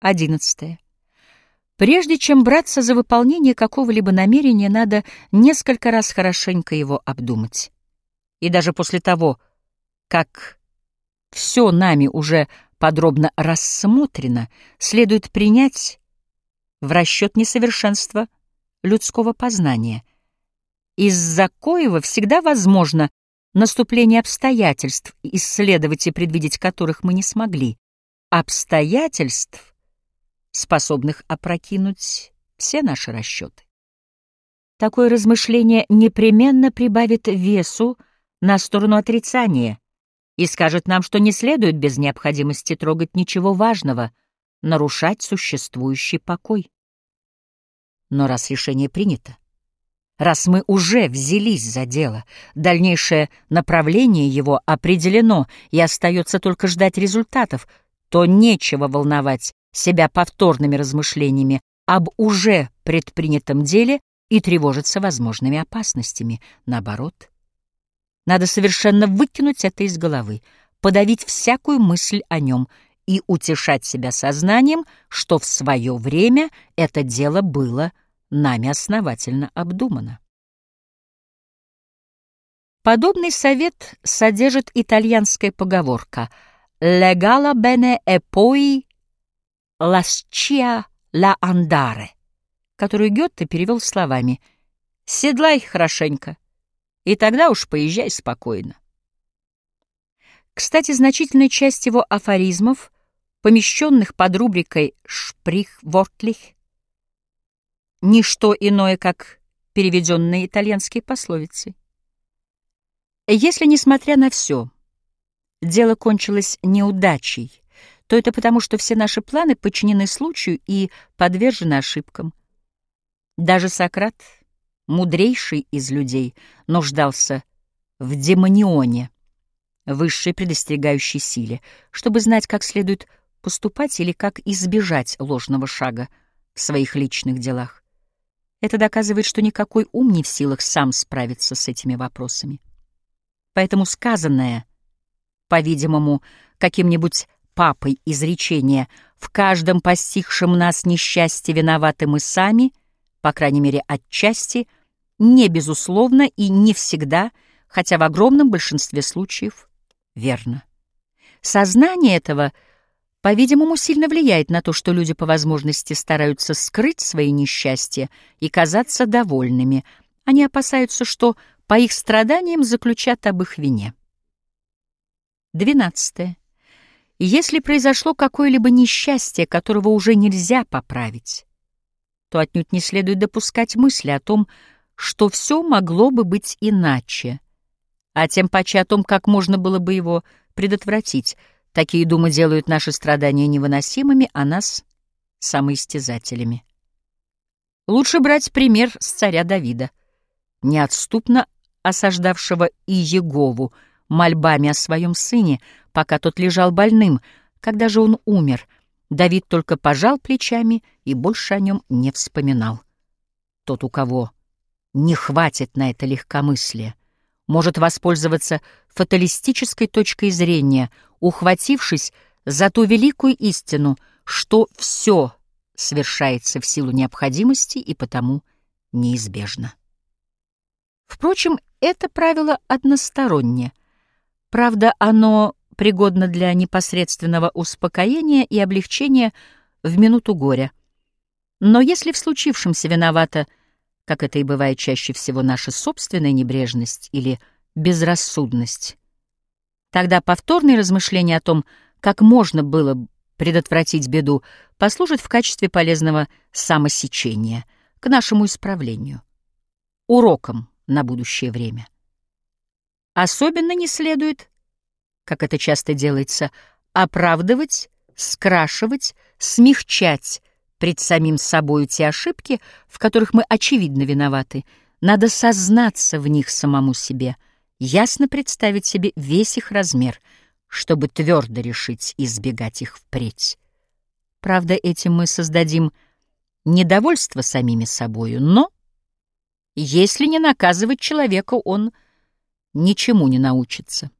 Одиннадцатое. Прежде чем браться за выполнение какого-либо намерения, надо несколько раз хорошенько его обдумать. И даже после того, как все нами уже подробно рассмотрено, следует принять в расчет несовершенства людского познания, из-за коего всегда возможно наступление обстоятельств, исследовать и предвидеть которых мы не смогли, обстоятельств, способных опрокинуть все наши расчеты. Такое размышление непременно прибавит весу на сторону отрицания и скажет нам, что не следует без необходимости трогать ничего важного, нарушать существующий покой. Но раз решение принято, раз мы уже взялись за дело, дальнейшее направление его определено и остается только ждать результатов, то нечего волновать себя повторными размышлениями об уже предпринятом деле и тревожиться возможными опасностями. Наоборот, надо совершенно выкинуть это из головы, подавить всякую мысль о нем и утешать себя сознанием, что в свое время это дело было нами основательно обдумано. Подобный совет содержит итальянская поговорка «Legala bene e poi lascia la andare», которую Гетте перевел словами «Седлай хорошенько, и тогда уж поезжай спокойно». Кстати, значительная часть его афоризмов, помещенных под рубрикой «Шприхвортлих», не что иное, как переведенные итальянские пословицы. Если, несмотря на все, дело кончилось неудачей, то это потому, что все наши планы подчинены случаю и подвержены ошибкам. Даже Сократ, мудрейший из людей, нуждался в демонионе, высшей предостерегающей силе, чтобы знать, как следует поступать или как избежать ложного шага в своих личных делах. Это доказывает, что никакой ум не в силах сам справиться с этими вопросами. Поэтому сказанное, по-видимому, каким-нибудь папой изречение «в каждом постигшем нас несчастье виноваты мы сами», по крайней мере, отчасти, не безусловно и не всегда, хотя в огромном большинстве случаев, верно. Сознание этого — по-видимому, сильно влияет на то, что люди по возможности стараются скрыть свои несчастья и казаться довольными. Они опасаются, что по их страданиям заключат об их вине. 12. Если произошло какое-либо несчастье, которого уже нельзя поправить, то отнюдь не следует допускать мысли о том, что все могло бы быть иначе, а тем паче о том, как можно было бы его предотвратить — Такие думы делают наши страдания невыносимыми, а нас — самоистязателями. Лучше брать пример с царя Давида, неотступно осаждавшего и Егову мольбами о своем сыне, пока тот лежал больным. Когда же он умер, Давид только пожал плечами и больше о нем не вспоминал. Тот, у кого не хватит на это легкомыслия, может воспользоваться фаталистической точкой зрения, ухватившись за ту великую истину, что все совершается в силу необходимости и потому неизбежно. Впрочем, это правило одностороннее. Правда, оно пригодно для непосредственного успокоения и облегчения в минуту горя. Но если в случившемся виновата как это и бывает чаще всего наша собственная небрежность или безрассудность. Тогда повторные размышления о том, как можно было предотвратить беду, послужат в качестве полезного самосечения к нашему исправлению, уроком на будущее время. Особенно не следует, как это часто делается, оправдывать, скрашивать, смягчать пред самим собою те ошибки, в которых мы очевидно виноваты. Надо сознаться в них самому себе, ясно представить себе весь их размер, чтобы твердо решить избегать их впредь. Правда, этим мы создадим недовольство самими собою, но если не наказывать человека, он ничему не научится.